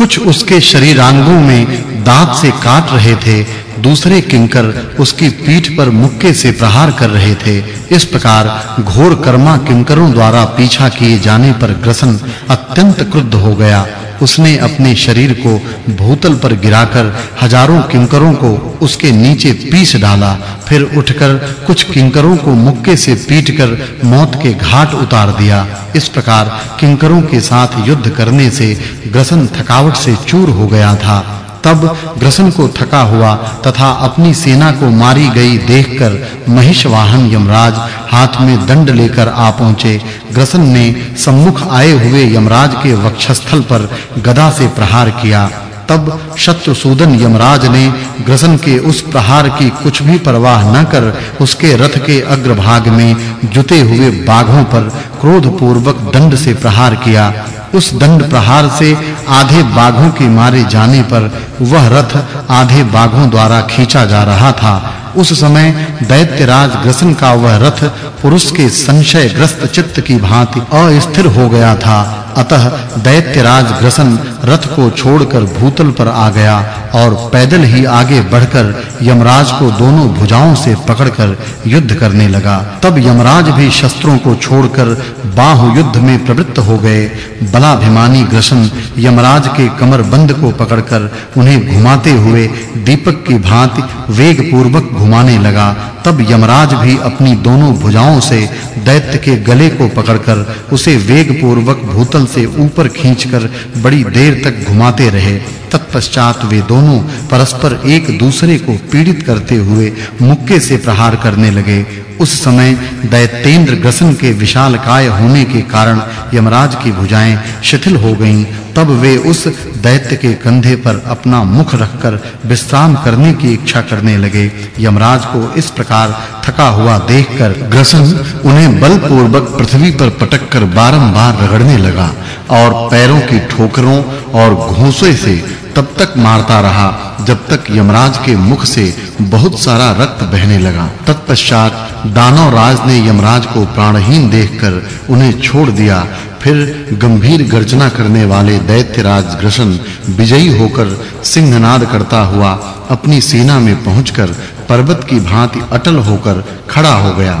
कुछ उसके शरीरांगों में दांत से काट रहे थे दूसरे किंकर उसकी पीठ पर मुक्के से प्रहार कर रहे थे। इस प्रकार घोर कर्मा किंकरों द्वारा पीछा किए जाने पर ग्रसन अत्यंत क्रुद्ध हो गया। उसने अपने शरीर को भूतल पर गिराकर हज़ारों किंकरों को उसके नीचे पीस डाला। फिर उठकर कुछ किंकरों को मुक्के से पीटकर मौत के घाट उतार दिया। इस प्रकार किंकरों के साथ युद्ध करने से ग्रसन थकावट से चूर हो गया था। तब ग्रसन को थका हुआ तथा अपनी सेना को मारी गई देखकर महिष वाहन यमराज हाथ में दंड लेकर आ पहुँचे। ग्रसन ने सम्मुख आए हुए यमराज के वक्षस्थल पर गदा से प्रहार किया। तब शत्रुसूदन यमराज ने ग्रसन के उस प्रहार की कुछ भी परवाह न कर उसके रथ के अग्रभाग में जुते हुए बाघों पर क्रोध पूर्वक दंड से प्रहार किया। उस दंड प्रहार से आधे बाघों के मारे जाने पर वह रथ आधे बाघों द्वारा खींचा जा रहा था। उस समय दैत्यराज ग्रसन का वह रथ पुरुष के संशयग्रस्त चित्त की भांति अस्थिर हो गया था। अतः दैत्यराज ग्रसन रथ को छोड़कर भूतल पर आ गया और पैदल ही आगे बढ़कर यमराज को दोनों भुजाओं से पकड़कर युद्ध करने लगा। तब यमराज भी शस्त्रों को छोड़कर बाहु युद्ध में प्रवृत्त हो गए। बलाभिमानी ग्रसन यमराज के कमर बंद को पकड़कर उन्हें घुमाते हुए दीपक की भांति वेग पूर्वक घुमाने लगा, तब यमराज भी अपनी दोनों भुजाओं से दैत्य के गले को पकड़कर उसे वेग पूर्वक भूतल से ऊपर खींचकर बड़ी देर तक घुमाते रहे। तत्पश्चात वे दोनों परस्पर एक दूसरे को पीड़ित करते हुए मुक्के से प्रहार करने लगे। उस समय दैत्येंद्र ग्रसन के विशाल काय होने के कारण यमराज की भुजाएँ शिथिल हो गईं। तब वे उस दैत्य के कंधे पर अपना मुख रखकर विश्राम करने की इच्छा करने लगे। यमराज को इस प्रकार थका हुआ देखकर ग्रसन उन्हें बलपूर्वक पृथ्वी पर पटककर बारंबार रगड़ने लगा और पैरों की ठोकरों और घोंसे से तब तक मारता रहा, जब तक यमराज के मुख से बहुत सारा रक्त बहने लगा। तत्पश्चात दानव राज ने यमराज को प्राणहीन देखकर उन्हें छोड़ दिया। फिर गंभीर गर्जना करने वाले दैत्यराज ग्रसन विजयी होकर सिंहनाद करता हुआ अपनी सेना में पहुंचकर पर्वत की भांति अटल होकर खड़ा हो गया।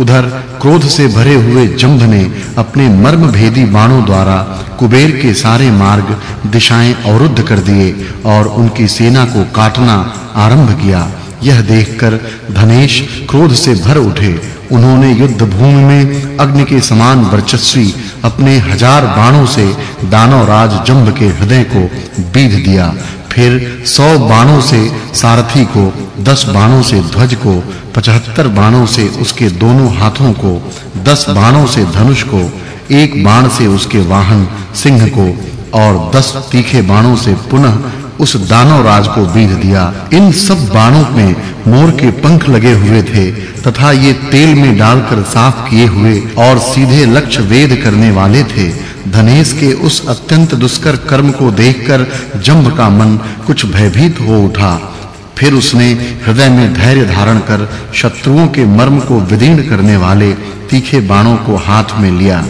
उधर क्रोध से भरे हुए जंभ ने अपने मर्म भेदी बाणों द्वारा कुबेर के सारे मार्ग, दिशाएँ अवरुद्ध कर दिए और उनकी सेना को काटना आरंभ किया। यह देखकर धनेश क्रोध से भर उठे। उन्होंने युद्ध भूमि में अग्नि के समान वर्चस्वी अपने हज़ार बाणों से दानव राज जंभ के हृदय को बीध दिया। फिर 100 बाणों से सारथी को 10 बाणों से ध्वज को 75 बाणों से उसके दोनों हाथों को 10 बाणों से धनुष को, एक बाण से उसके वाहन सिंह को और 10 तीखे बाणों से पुनः उस दानव राज को बीध दिया। इन सब बाणों में मोर के पंख लगे हुए थे तथा ये तेल में डालकर साफ़ किए हुए और सीधे लक्ष्य वेद करने वाले थे। धनेश के उस अत्यंत दुष्कर कर्म को देखकर जंभ का मन कुछ भयभीत हो उठा। फिर उसने हृदय में धैर्य धारण कर शत्रुओं के मर्म को विदीर्ण करने वाले तीखे बाणों को हाथ में लिया।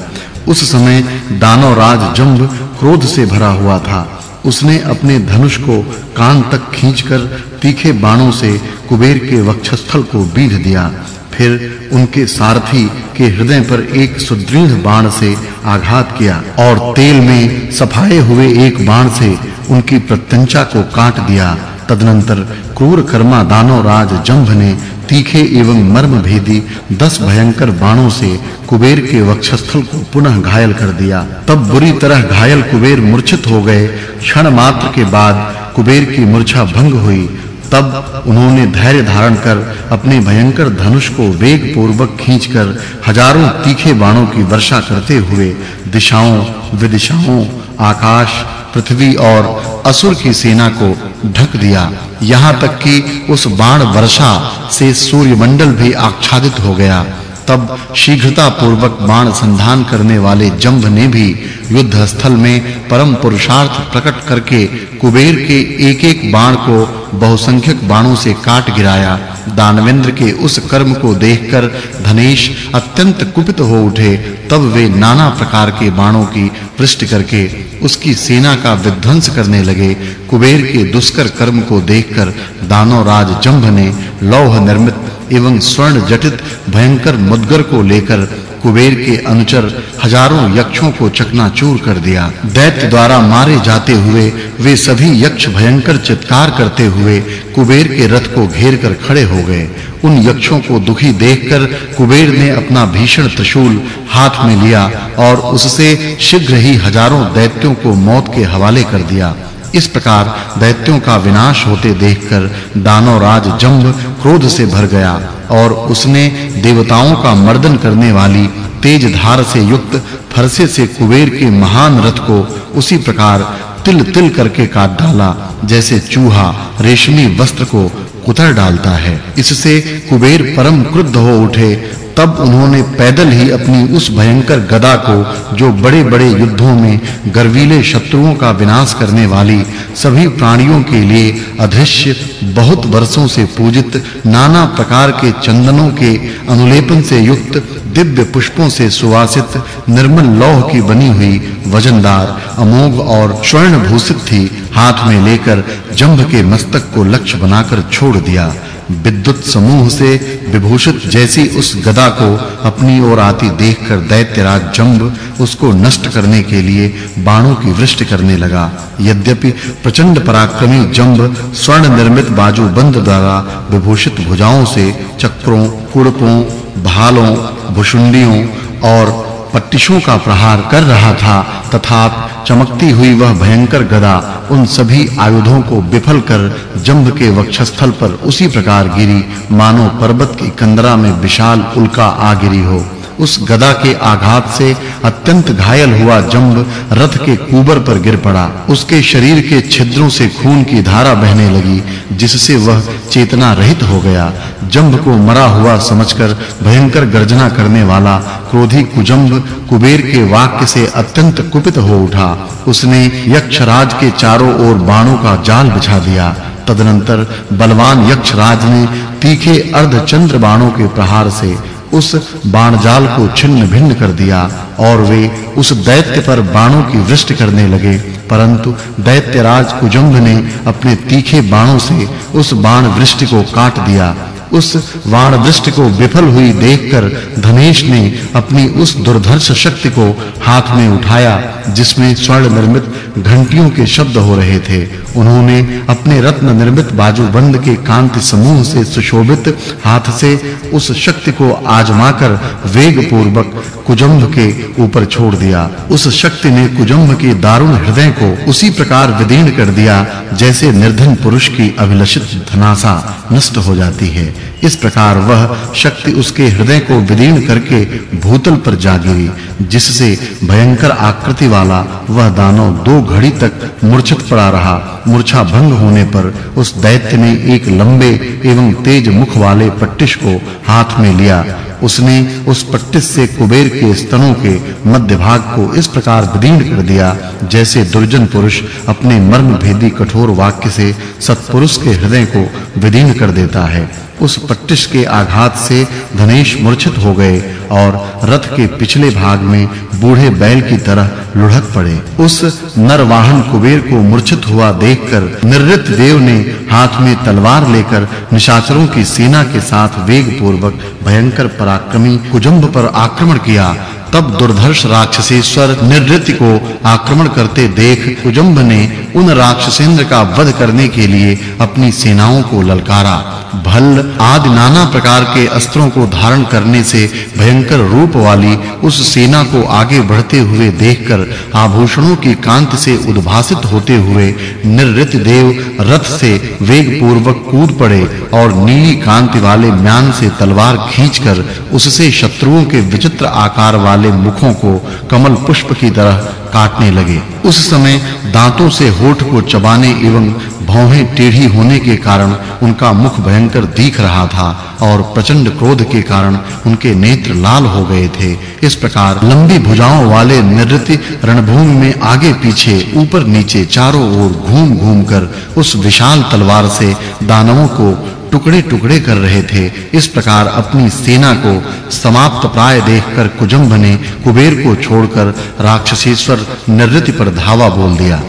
उस समय दानव राज जंभ क्रोध से भरा हुआ था। उसने अपने धनुष को कान तक खींचकर तीखे बाणों से कुबेर के वक्षस्थल को बीध दिया। फिर उनके सारथी के हृदय पर एक सुदृढ़ बाण से आघात किया और तेल में सफाए हुए एक बाण से उनकी प्रत्यंचा को काट दिया। तदनंतर क्रूर कर्मा दानव राज जंभ ने तीखे एवं मर्म भेदी दस भयंकर बाणों से कुबेर के वक्षस्थल को पुनः घायल कर दिया। तब बुरी तरह घायल कुबेर मूर्छित हो गए। क्षण मात्र के बाद कुबेर की मूर्छा भंग हुई। तब उन्होंने धैर्य धारण कर अपने भयंकर धनुष को वेग पूर्वक खींचकर हज़ारों तीखे बाणों की वर्षा करते हुए दिशाओं, विदिशाओं, आकाश पृथ्वी और असुर की सेना को ढक दिया। यहाँ तक कि उस बाण वर्षा से सूर्यमंडल भी आच्छादित हो गया। तब शीघ्रता पूर्वक बाण संधान करने वाले जंभ ने भी युद्ध स्थल में परम पुरुषार्थ प्रकट करके कुबेर के एक-एक बाण को बहुसंख्यक बाणों से काट गिराया। दानवेंद्र के उस कर्म को देखकर धनेश अत्यंत कुपित हो उठे। तब वे नाना प्रकार के बाणों की वृष्टि करके उसकी सेना का विध्वंस करने लगे। कुबेर के दुष्कर कर्म को देखकर दानवराज जंभ ने लौह निर्मित एवं स्वर्ण जटित भयंकर मुद्गर को लेकर कुबेर के अनुचर हज़ारों यक्षों को चकनाचूर कर दिया। दैत्य द्वारा मारे जाते हुए, वे सभी यक्ष भयंकर चित्कार करते हुए कुबेर के रथ को घेर कर खड़े हो गए। उन यक्षों को दुखी देखकर कुबेर ने अपना भीषण त्रिशूल हाथ में लिया और उससे शीघ्र ही हज़ारों दैत्यों को मौत के हवाले कर दिया। इस प्रकार दैत्यों का विनाश होते देखकर दानव राज जंभ क्रोध से भर गया और उसने देवताओं का मर्दन करने वाली तेज धार से युक्त फरसे से कुबेर के महान रथ को उसी प्रकार तिल-तिल करके काट डाला, जैसे चूहा रेशमी वस्त्र को कुतर डालता है। इससे कुबेर परम क्रुद्ध हो उठे तब उन्होंने पैदल ही अपनी उस भयंकर गदा को, जो बड़े-बड़े युद्धों में गर्वीले शत्रुओं का विनाश करने वाली सभी प्राणियों के लिए अदृश्य, बहुत वर्षों से पूजित नाना प्रकार के चंदनों के अनुलेपन से युक्त दिव्य पुष्पों से सुवासित निर्मल लौह की बनी हुई वजनदार, अमोघ और स्वर्ण भूषित थी, हाथ में लेकर जंभ के मस्तक को लक्ष्य बनाकर छोड़ दिया। विद्युत समूह से विभूषित जैसी उस गदा को अपनी ओर आती देखकर दैत्यराज जंब उसको नष्ट करने के लिए बाणों की वृष्टि करने लगा। यद्यपि प्रचंड पराक्रमी जंब स्वर्ण निर्मित बाजू बंद द्वारा विभूषित भुजाओं से चक्रों, कुड़पों, भालों भुशुंडियों और पट्टिशों का प्रहार कर रहा था तथा चमकती हुई वह भयंकर गदा उन सभी आयुधों को विफल कर जंभ के वक्षस्थल पर उसी प्रकार गिरी। मानो पर्वत की कंदरा में विशाल उल्का आ गिरी हो। उस गदा के आघात से अत्यंत घायल हुआ जंब रथ के कुबर पर गिर पड़ा। उसके शरीर के छिद्रों से खून की धारा बहने लगी, जिससे वह चेतना रहित हो गया। जंब को मरा हुआ समझकर भयंकर गर्जना करने वाला क्रोधी कुजंब कुबेर के वाक्य से अत्यंत कुपित हो उठा। उसने यक्षराज के चारों ओर बाणों का जाल बिछा दिया। तदनंतर बलवान यक्षराज ने तीखे अर्धचंद्र बाणों के प्रहार से उस बाणजाल को छिन्न भिन्न कर दिया और वे उस दैत्य पर बाणों की वृष्टि करने लगे। परंतु दैत्यराज कुजंभ ने अपने तीखे बाणों से उस बाण वृष्टि को काट दिया। उस वाण दृष्टि को विफल हुई देखकर धनेश ने अपनी उस दुर्धर्ष शक्ति को हाथ में उठाया, जिसमें स्वर्ण निर्मित घंटियों के शब्द हो रहे थे। उन्होंने अपने रत्न निर्मित बाजूबंद के कांति समूह से सुशोभित हाथ से उस शक्ति को आजमाकर वेग पूर्वक कुजंभ के ऊपर छोड़ दिया। उस शक्ति ने कुजंभ के दारुण हृदय को उसी प्रकार विदीर्ण कर दिया, जैसे निर्धन पुरुष की अभिलषित धनासा नष्ट हो जाती है। इस प्रकार वह शक्ति उसके हृदय को विदीर्ण करके भूतल पर जा गिरी, जिससे भयंकर आकृति वाला वह दानव दो घड़ी तक मूर्छित पड़ा रहा। मूर्छा भंग होने पर उस दैत्य ने एक लंबे एवं तेज मुख वाले पट्टिश को हाथ में लिया। उसने उस पट्टिस से कुबेर के स्तनों के मध्य भाग को इस प्रकार विदीर्ण कर दिया, जैसे दुर्जन पुरुष अपने मर्म भेदी कठोर वाक्य से सत्पुरुष के हृदय को विदीर्ण कर देता है। उस पट्टिश के आघात से धनेश मूर्छित हो गए और रथ के पिछले भाग में बूढ़े बैल की तरह लुढ़क पड़े। उस नरवाहन कुबेर को मूर्छित हुआ देखकर निरृत देव ने हाथ में तलवार लेकर निशाचरों की सेना के साथ वेग पूर्वक भयंकर पराक्रमी कुजंब पर आक्रमण किया। तब दुर्धर्ष राक्षसेश्वर निवृत्ति को आक्रमण करते देख कुजंब ने उन राक्षसेंद्र का वध करने के लिए अपनी सेनाओं को ललकारा। भल्ल आदि नाना प्रकार के अस्त्रों को धारण करने से भयंकर रूप वाली उस सेना को आगे बढ़ते हुए देखकर आभूषणों की कांति से उद्भासित होते हुए निरृत देव रथ से वेग पूर्वक कूद पड़े और नीली कांति वाले म्यान से तलवार खींचकर उससे शत्रुओं के विचित्र आकार वाले मुखों को कमल पुष्प की तरह काटने लगे। उस समय दांतों से होठ को चबाने एवं भौहें टेढ़ी होने के कारण उनका मुख भयंकर दिख रहा था और प्रचंड क्रोध के कारण उनके नेत्र लाल हो गए थे। इस प्रकार लंबी भुजाओं वाले नृत्य रणभूमि में आगे पीछे, ऊपर नीचे, चारों ओर घूम-घूम कर उस विशाल तलवार से दानवों को टुकड़े-टुकड़े कर रहे थे। इस प्रकार अपनी सेना को समाप्त प्राय देखकर कुजम्भ ने कुबेर को छोड़कर राक्षसेश्वर नृत्य पर धावा बोल दिया।